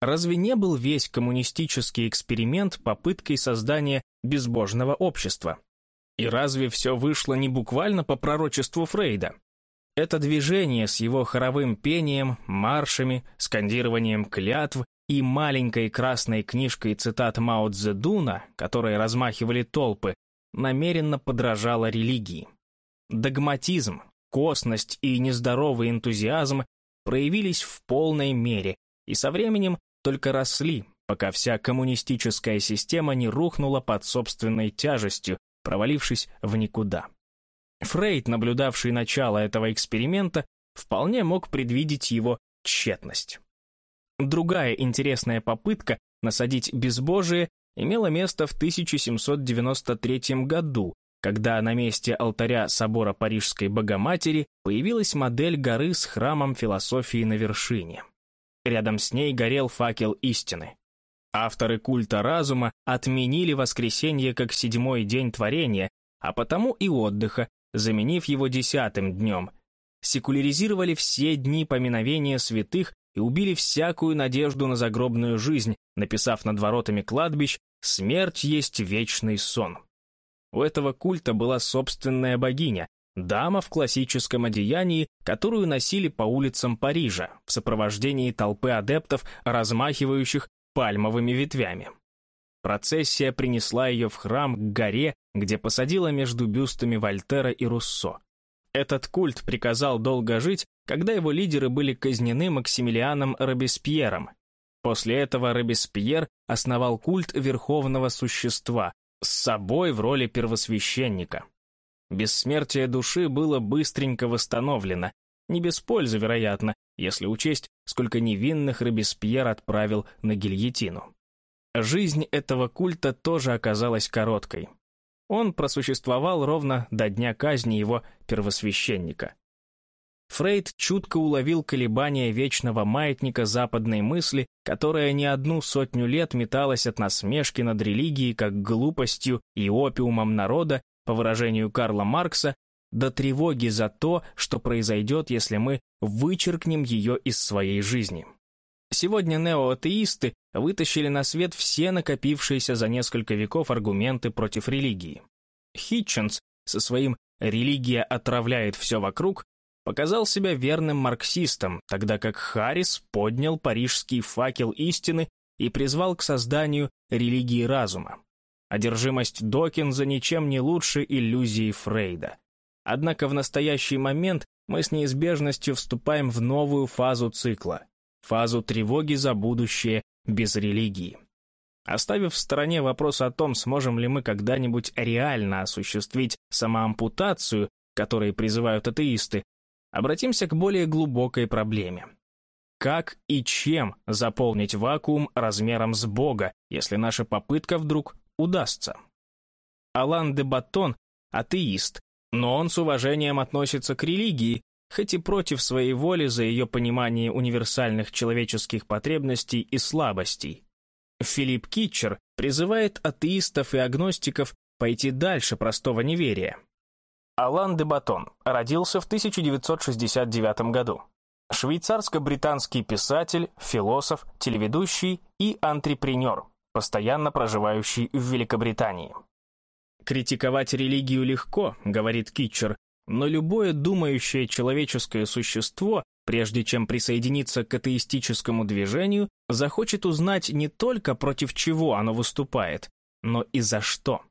Разве не был весь коммунистический эксперимент попыткой создания безбожного общества? И разве все вышло не буквально по пророчеству Фрейда? Это движение с его хоровым пением, маршами, скандированием клятв и маленькой красной книжкой цитат Мао Цзэдуна, которые размахивали толпы, намеренно подражало религии. Догматизм, косность и нездоровый энтузиазм проявились в полной мере и со временем только росли, пока вся коммунистическая система не рухнула под собственной тяжестью, провалившись в никуда. Фрейд, наблюдавший начало этого эксперимента, вполне мог предвидеть его тщетность. Другая интересная попытка насадить безбожие имела место в 1793 году, когда на месте алтаря собора Парижской Богоматери появилась модель горы с храмом философии на вершине. Рядом с ней горел факел истины. Авторы культа разума отменили воскресенье как седьмой день творения, а потому и отдыха, заменив его десятым днем. Секуляризировали все дни поминовения святых и убили всякую надежду на загробную жизнь, написав над воротами кладбищ «Смерть есть вечный сон». У этого культа была собственная богиня, дама в классическом одеянии, которую носили по улицам Парижа в сопровождении толпы адептов, размахивающих пальмовыми ветвями. Процессия принесла ее в храм к горе, где посадила между бюстами Вольтера и Руссо. Этот культ приказал долго жить, когда его лидеры были казнены Максимилианом Робеспьером. После этого Робеспьер основал культ верховного существа, с собой в роли первосвященника. Бессмертие души было быстренько восстановлено, не без пользы, вероятно, если учесть, сколько невинных Робеспьер отправил на гильотину. Жизнь этого культа тоже оказалась короткой. Он просуществовал ровно до дня казни его первосвященника. Фрейд чутко уловил колебания вечного маятника западной мысли, которая не одну сотню лет металась от насмешки над религией как глупостью и опиумом народа, по выражению Карла Маркса, до тревоги за то, что произойдет, если мы вычеркнем ее из своей жизни. Сегодня неоатеисты вытащили на свет все накопившиеся за несколько веков аргументы против религии. Хитченс со своим «религия отравляет все вокруг» показал себя верным марксистом, тогда как Харрис поднял парижский факел истины и призвал к созданию религии разума. Одержимость Докинза ничем не лучше иллюзии Фрейда. Однако в настоящий момент мы с неизбежностью вступаем в новую фазу цикла, фазу тревоги за будущее без религии. Оставив в стороне вопрос о том, сможем ли мы когда-нибудь реально осуществить самоампутацию, которой призывают атеисты, обратимся к более глубокой проблеме. Как и чем заполнить вакуум размером с Бога, если наша попытка вдруг удастся? Алан де Батон – атеист, но он с уважением относится к религии, хоть и против своей воли за ее понимание универсальных человеческих потребностей и слабостей. Филипп Китчер призывает атеистов и агностиков пойти дальше простого неверия. Алан де Батон родился в 1969 году. Швейцарско-британский писатель, философ, телеведущий и антрепренер, постоянно проживающий в Великобритании. «Критиковать религию легко», — говорит Китчер, но любое думающее человеческое существо, прежде чем присоединиться к атеистическому движению, захочет узнать не только против чего оно выступает, но и за что.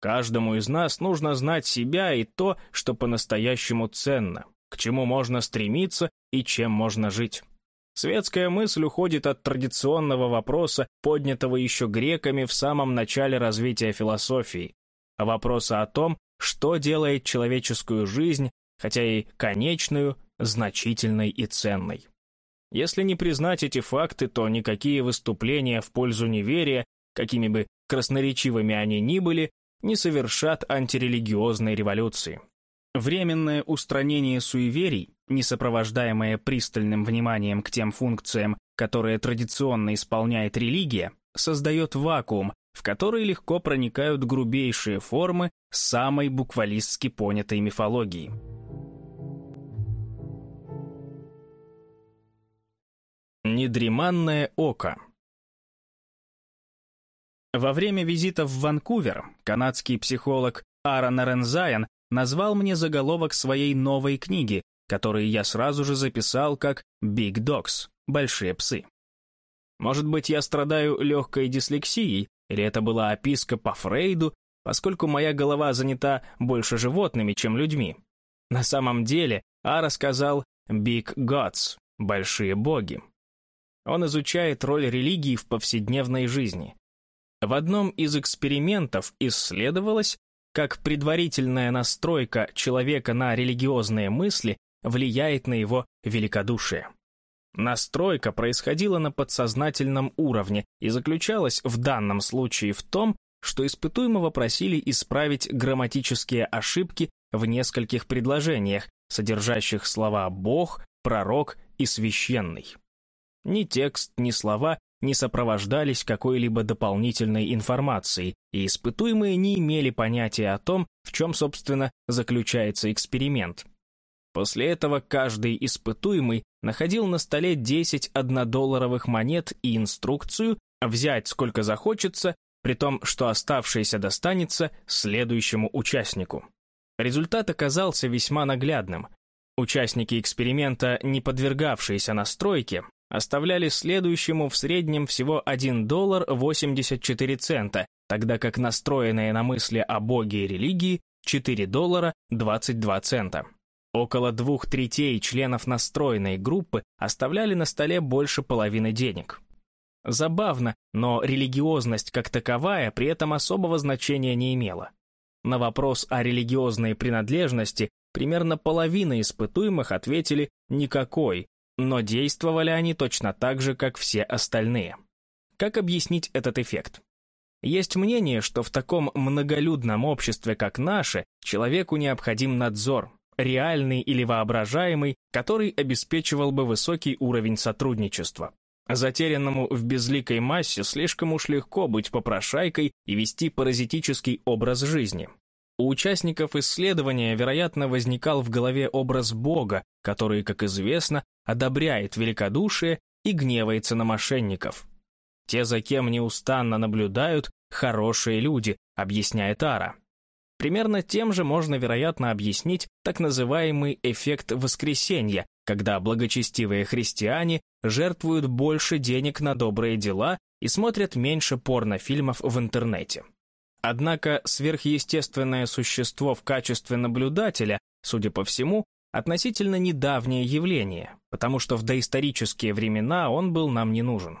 Каждому из нас нужно знать себя и то, что по-настоящему ценно, к чему можно стремиться и чем можно жить. Светская мысль уходит от традиционного вопроса, поднятого еще греками в самом начале развития философии, вопроса о том, что делает человеческую жизнь, хотя и конечную, значительной и ценной. Если не признать эти факты, то никакие выступления в пользу неверия, какими бы красноречивыми они ни были, не совершат антирелигиозной революции. Временное устранение суеверий, не сопровождаемое пристальным вниманием к тем функциям, которые традиционно исполняет религия, создает вакуум, в который легко проникают грубейшие формы самой буквалистски понятой мифологии. Недреманное око Во время визита в Ванкувер канадский психолог Аарон Рензайен назвал мне заголовок своей новой книги, который я сразу же записал как «Big Dogs» — «Большие псы». Может быть, я страдаю легкой дислексией, или это была описка по Фрейду, поскольку моя голова занята больше животными, чем людьми. На самом деле, Ара сказал «Big Gods» — «Большие боги». Он изучает роль религии в повседневной жизни. В одном из экспериментов исследовалось, как предварительная настройка человека на религиозные мысли влияет на его великодушие. Настройка происходила на подсознательном уровне и заключалась в данном случае в том, что испытуемого просили исправить грамматические ошибки в нескольких предложениях, содержащих слова «бог», «пророк» и «священный». Ни текст, ни слова не сопровождались какой-либо дополнительной информацией, и испытуемые не имели понятия о том, в чем, собственно, заключается эксперимент. После этого каждый испытуемый находил на столе 10 однодолларовых монет и инструкцию взять сколько захочется, при том, что оставшееся достанется следующему участнику. Результат оказался весьма наглядным. Участники эксперимента, не подвергавшиеся настройке, оставляли следующему в среднем всего 1 доллар 84 цента, тогда как настроенные на мысли о Боге и религии 4 доллара 22 цента. Около двух третей членов настроенной группы оставляли на столе больше половины денег. Забавно, но религиозность как таковая при этом особого значения не имела. На вопрос о религиозной принадлежности примерно половина испытуемых ответили «никакой», но действовали они точно так же, как все остальные. Как объяснить этот эффект? Есть мнение, что в таком многолюдном обществе, как наше, человеку необходим надзор, реальный или воображаемый, который обеспечивал бы высокий уровень сотрудничества. Затерянному в безликой массе слишком уж легко быть попрошайкой и вести паразитический образ жизни. У участников исследования, вероятно, возникал в голове образ Бога, который, как известно, одобряет великодушие и гневается на мошенников. Те, за кем неустанно наблюдают, хорошие люди, объясняет Ара. Примерно тем же можно, вероятно, объяснить так называемый эффект воскресения, когда благочестивые христиане жертвуют больше денег на добрые дела и смотрят меньше порнофильмов в интернете. Однако сверхъестественное существо в качестве наблюдателя, судя по всему, относительно недавнее явление, потому что в доисторические времена он был нам не нужен.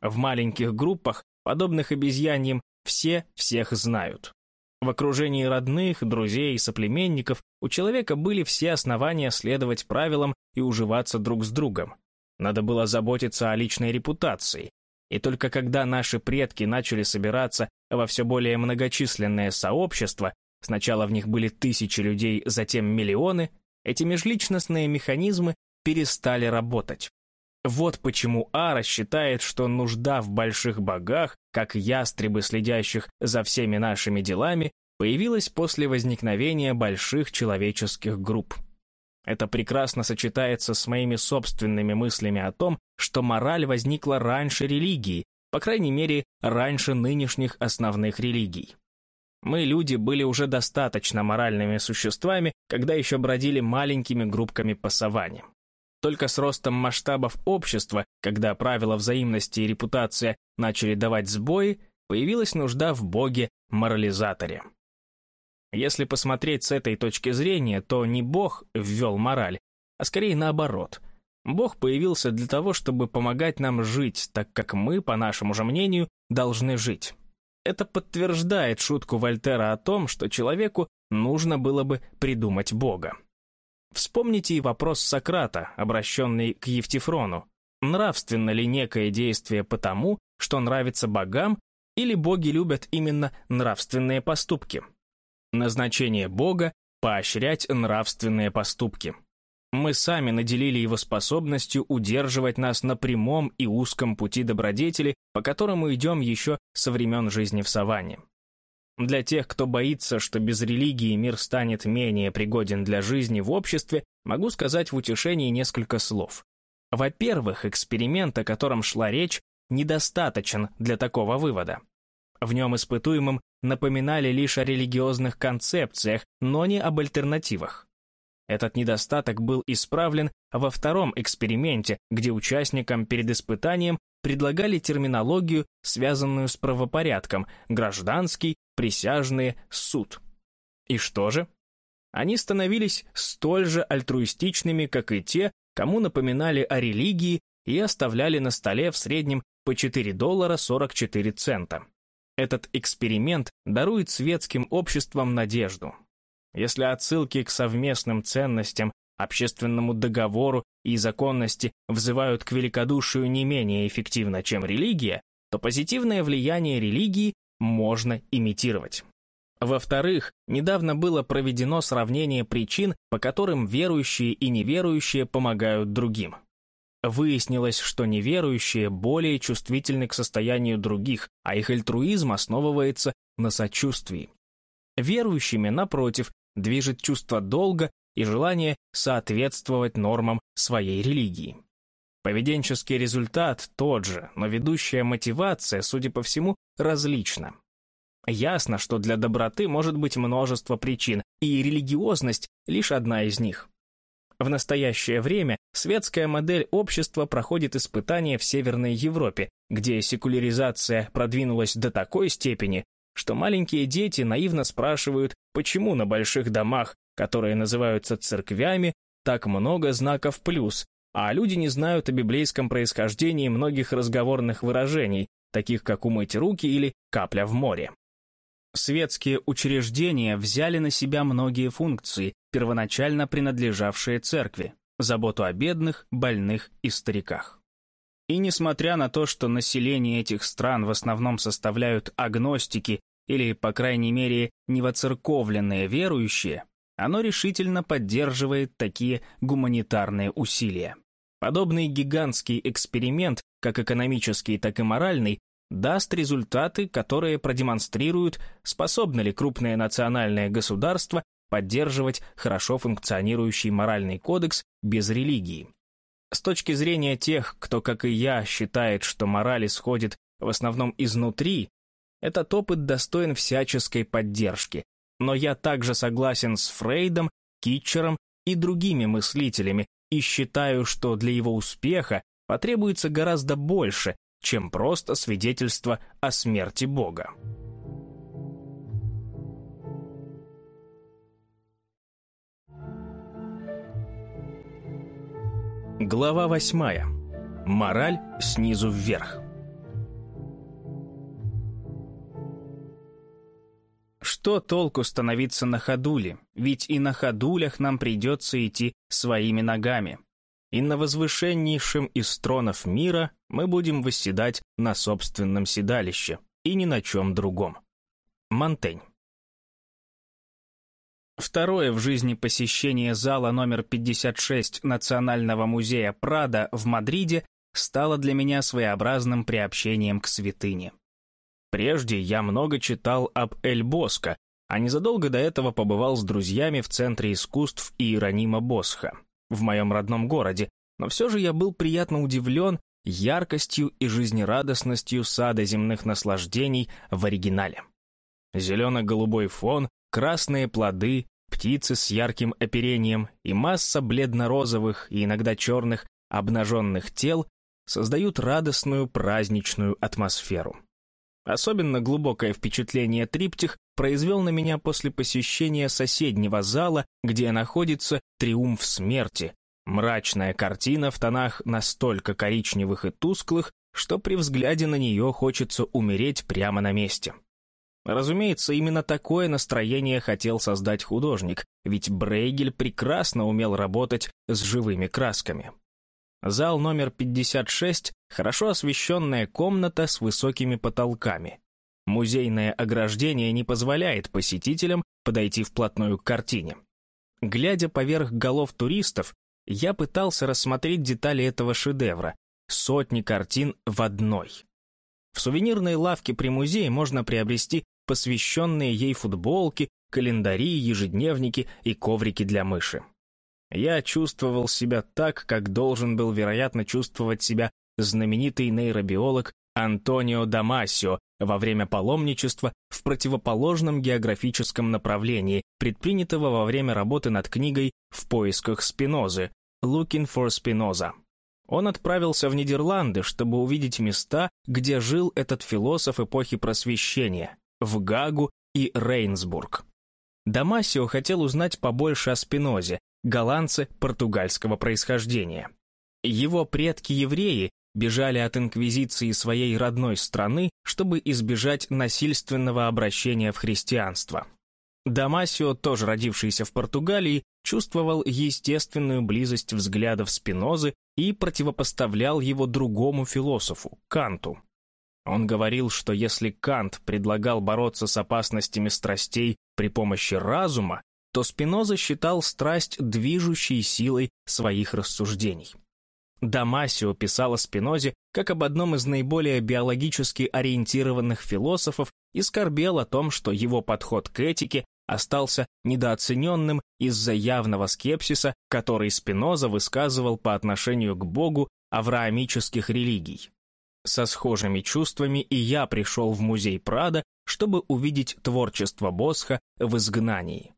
В маленьких группах, подобных обезьяньям, все всех знают. В окружении родных, друзей и соплеменников у человека были все основания следовать правилам и уживаться друг с другом. Надо было заботиться о личной репутации, и только когда наши предки начали собираться во все более многочисленное сообщество, сначала в них были тысячи людей, затем миллионы, эти межличностные механизмы перестали работать. Вот почему Ара считает, что нужда в больших богах, как ястребы, следящих за всеми нашими делами, появилась после возникновения больших человеческих групп. Это прекрасно сочетается с моими собственными мыслями о том, что мораль возникла раньше религии, по крайней мере, раньше нынешних основных религий. Мы, люди, были уже достаточно моральными существами, когда еще бродили маленькими группками по саванне. Только с ростом масштабов общества, когда правила взаимности и репутация начали давать сбои, появилась нужда в боге-морализаторе. Если посмотреть с этой точки зрения, то не Бог ввел мораль, а скорее наоборот. Бог появился для того, чтобы помогать нам жить, так как мы, по нашему же мнению, должны жить. Это подтверждает шутку Вольтера о том, что человеку нужно было бы придумать Бога. Вспомните и вопрос Сократа, обращенный к Евтифрону. Нравственно ли некое действие потому, что нравится богам, или боги любят именно нравственные поступки? Назначение Бога – поощрять нравственные поступки. Мы сами наделили его способностью удерживать нас на прямом и узком пути добродетели, по которому идем еще со времен жизни в саванне. Для тех, кто боится, что без религии мир станет менее пригоден для жизни в обществе, могу сказать в утешении несколько слов. Во-первых, эксперимент, о котором шла речь, недостаточен для такого вывода. В нем испытуемым напоминали лишь о религиозных концепциях, но не об альтернативах. Этот недостаток был исправлен во втором эксперименте, где участникам перед испытанием предлагали терминологию, связанную с правопорядком, гражданский, присяжные, суд. И что же? Они становились столь же альтруистичными, как и те, кому напоминали о религии и оставляли на столе в среднем по 4 доллара 44 цента. Этот эксперимент дарует светским обществам надежду. Если отсылки к совместным ценностям, общественному договору и законности взывают к великодушию не менее эффективно, чем религия, то позитивное влияние религии можно имитировать. Во-вторых, недавно было проведено сравнение причин, по которым верующие и неверующие помогают другим. Выяснилось, что неверующие более чувствительны к состоянию других, а их альтруизм основывается на сочувствии. Верующими, напротив, движет чувство долга и желание соответствовать нормам своей религии. Поведенческий результат тот же, но ведущая мотивация, судя по всему, различна. Ясно, что для доброты может быть множество причин, и религиозность – лишь одна из них. В настоящее время светская модель общества проходит испытания в Северной Европе, где секуляризация продвинулась до такой степени, что маленькие дети наивно спрашивают, почему на больших домах, которые называются церквями, так много знаков плюс, а люди не знают о библейском происхождении многих разговорных выражений, таких как «умыть руки» или «капля в море». Светские учреждения взяли на себя многие функции, первоначально принадлежавшие церкви, заботу о бедных, больных и стариках. И несмотря на то, что население этих стран в основном составляют агностики или, по крайней мере, невоцерковленные верующие, оно решительно поддерживает такие гуманитарные усилия. Подобный гигантский эксперимент, как экономический, так и моральный, даст результаты, которые продемонстрируют, способно ли крупное национальное государство поддерживать хорошо функционирующий моральный кодекс без религии. С точки зрения тех, кто, как и я, считает, что мораль исходит в основном изнутри, этот опыт достоин всяческой поддержки. Но я также согласен с Фрейдом, Китчером и другими мыслителями и считаю, что для его успеха потребуется гораздо больше, чем просто свидетельство о смерти Бога. Глава восьмая. Мораль снизу вверх. Что толку становиться на ходуле? Ведь и на ходулях нам придется идти своими ногами и на возвышеннейшем из тронов мира мы будем восседать на собственном седалище и ни на чем другом. Монтень. Второе в жизни посещение зала номер 56 Национального музея Прада в Мадриде стало для меня своеобразным приобщением к святыне. Прежде я много читал об Эль Боско, а незадолго до этого побывал с друзьями в Центре искусств Иеронима Босха в моем родном городе, но все же я был приятно удивлен яркостью и жизнерадостностью сада земных наслаждений в оригинале. Зелено-голубой фон, красные плоды, птицы с ярким оперением и масса бледно-розовых и иногда черных обнаженных тел создают радостную праздничную атмосферу. Особенно глубокое впечатление триптих произвел на меня после посещения соседнего зала, где находится «Триумф смерти», мрачная картина в тонах настолько коричневых и тусклых, что при взгляде на нее хочется умереть прямо на месте. Разумеется, именно такое настроение хотел создать художник, ведь Брейгель прекрасно умел работать с живыми красками. Зал номер 56 – хорошо освещенная комната с высокими потолками. Музейное ограждение не позволяет посетителям подойти вплотную к картине. Глядя поверх голов туристов, я пытался рассмотреть детали этого шедевра. Сотни картин в одной. В сувенирной лавке при музее можно приобрести посвященные ей футболки, календари, ежедневники и коврики для мыши. Я чувствовал себя так, как должен был, вероятно, чувствовать себя знаменитый нейробиолог Антонио Дамасио во время паломничества в противоположном географическом направлении, предпринятого во время работы над книгой «В поисках Спинозы» «Looking for Spinoza». Он отправился в Нидерланды, чтобы увидеть места, где жил этот философ эпохи Просвещения, в Гагу и Рейнсбург. Дамасио хотел узнать побольше о Спинозе, голландце португальского происхождения. Его предки-евреи бежали от инквизиции своей родной страны, чтобы избежать насильственного обращения в христианство. Дамасио, тоже родившийся в Португалии, чувствовал естественную близость взглядов Спинозы и противопоставлял его другому философу, Канту. Он говорил, что если Кант предлагал бороться с опасностями страстей при помощи разума, то Спиноза считал страсть движущей силой своих рассуждений. Дамасио писал о Спинозе как об одном из наиболее биологически ориентированных философов и скорбел о том, что его подход к этике остался недооцененным из-за явного скепсиса, который Спиноза высказывал по отношению к Богу авраамических религий. Со схожими чувствами и я пришел в музей Прада, чтобы увидеть творчество Босха в изгнании.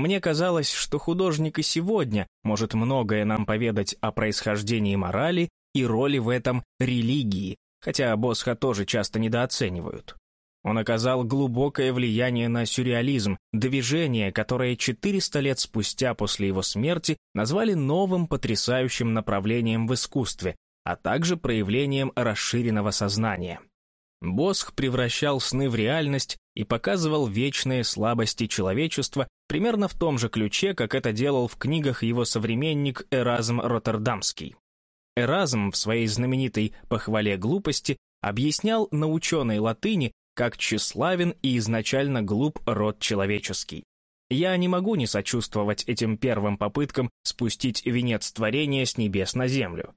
Мне казалось, что художник и сегодня может многое нам поведать о происхождении морали и роли в этом религии, хотя Босха тоже часто недооценивают. Он оказал глубокое влияние на сюрреализм, движение, которое 400 лет спустя после его смерти назвали новым потрясающим направлением в искусстве, а также проявлением расширенного сознания. Босх превращал сны в реальность и показывал вечные слабости человечества примерно в том же ключе, как это делал в книгах его современник Эразм Роттердамский. Эразм в своей знаменитой «Похвале глупости» объяснял на ученой латыни, как тщеславен и изначально глуп род человеческий. Я не могу не сочувствовать этим первым попыткам спустить венец творения с небес на землю.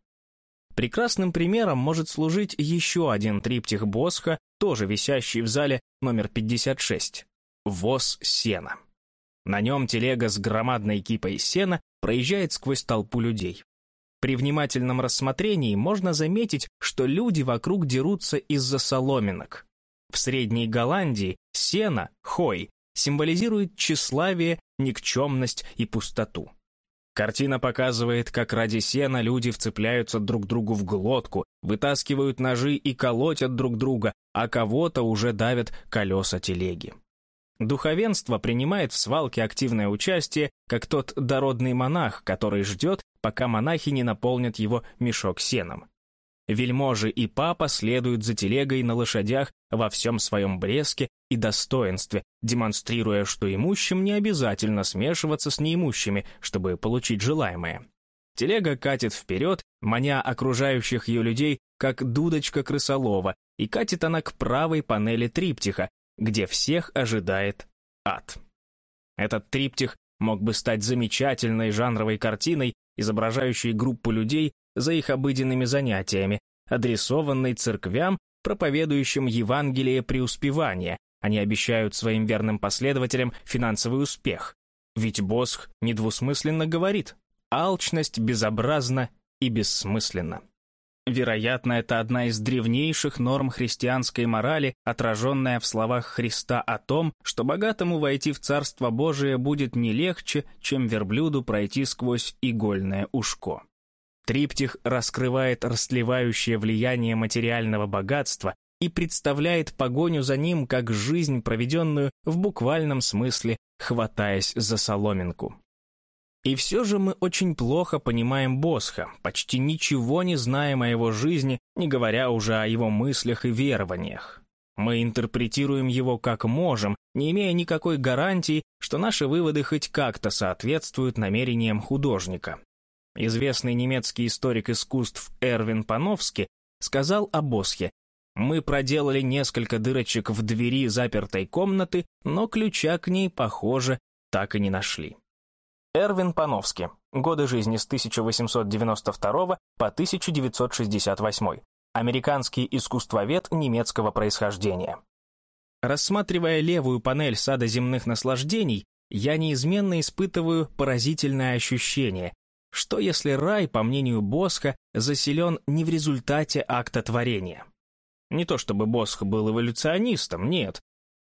Прекрасным примером может служить еще один триптих Босха, тоже висящий в зале номер 56. «Воз сена». На нем телега с громадной кипой сена проезжает сквозь толпу людей. При внимательном рассмотрении можно заметить, что люди вокруг дерутся из-за соломинок. В Средней Голландии сено, хой, символизирует тщеславие, никчемность и пустоту. Картина показывает, как ради сена люди вцепляются друг другу в глотку, вытаскивают ножи и колотят друг друга, а кого-то уже давят колеса телеги. Духовенство принимает в свалке активное участие, как тот дородный монах, который ждет, пока монахи не наполнят его мешок сеном. Вельможи и папа следуют за телегой на лошадях во всем своем блеске и достоинстве, демонстрируя, что имущим не обязательно смешиваться с неимущими, чтобы получить желаемое. Телега катит вперед, маня окружающих ее людей, как дудочка крысолова, и катит она к правой панели триптиха, где всех ожидает ад. Этот триптих мог бы стать замечательной жанровой картиной, изображающей группу людей, за их обыденными занятиями, адресованной церквям, проповедующим Евангелие преуспевания. Они обещают своим верным последователям финансовый успех. Ведь Босх недвусмысленно говорит «алчность безобразна и бессмысленна». Вероятно, это одна из древнейших норм христианской морали, отраженная в словах Христа о том, что богатому войти в Царство Божие будет не легче, чем верблюду пройти сквозь игольное ушко. Триптих раскрывает расслевающее влияние материального богатства и представляет погоню за ним как жизнь, проведенную в буквальном смысле, хватаясь за соломинку. И все же мы очень плохо понимаем Босха, почти ничего не знаем о его жизни, не говоря уже о его мыслях и верованиях. Мы интерпретируем его как можем, не имея никакой гарантии, что наши выводы хоть как-то соответствуют намерениям художника. Известный немецкий историк искусств Эрвин Пановски сказал о Босхе, «Мы проделали несколько дырочек в двери запертой комнаты, но ключа к ней, похоже, так и не нашли». Эрвин Пановски. Годы жизни с 1892 по 1968. Американский искусствовед немецкого происхождения. Рассматривая левую панель сада земных наслаждений, я неизменно испытываю поразительное ощущение, что если рай, по мнению Босха, заселен не в результате акта творения? Не то чтобы Босх был эволюционистом, нет.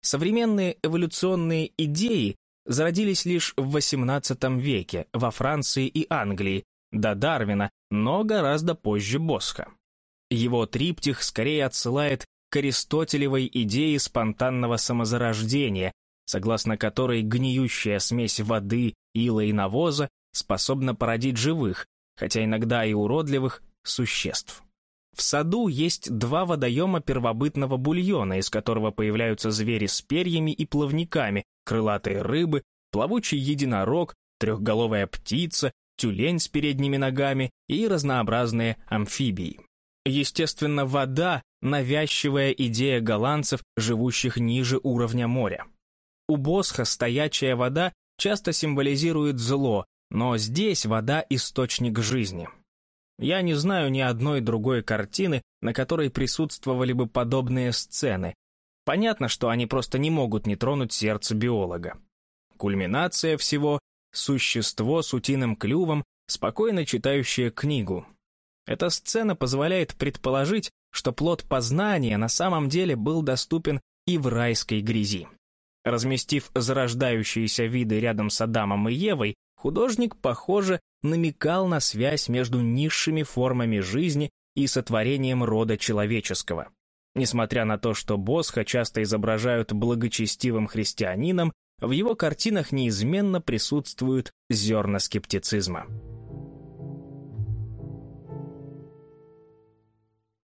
Современные эволюционные идеи зародились лишь в XVIII веке во Франции и Англии, до Дарвина, но гораздо позже Босха. Его триптих скорее отсылает к аристотелевой идее спонтанного самозарождения, согласно которой гниющая смесь воды, ила и навоза способна породить живых, хотя иногда и уродливых, существ. В саду есть два водоема первобытного бульона, из которого появляются звери с перьями и плавниками, крылатые рыбы, плавучий единорог, трехголовая птица, тюлень с передними ногами и разнообразные амфибии. Естественно, вода – навязчивая идея голландцев, живущих ниже уровня моря. У Босха стоячая вода часто символизирует зло, но здесь вода – источник жизни. Я не знаю ни одной другой картины, на которой присутствовали бы подобные сцены. Понятно, что они просто не могут не тронуть сердце биолога. Кульминация всего – существо с утиным клювом, спокойно читающее книгу. Эта сцена позволяет предположить, что плод познания на самом деле был доступен и в райской грязи. Разместив зарождающиеся виды рядом с Адамом и Евой, художник, похоже, намекал на связь между низшими формами жизни и сотворением рода человеческого. Несмотря на то, что Босха часто изображают благочестивым христианином, в его картинах неизменно присутствуют зерна скептицизма.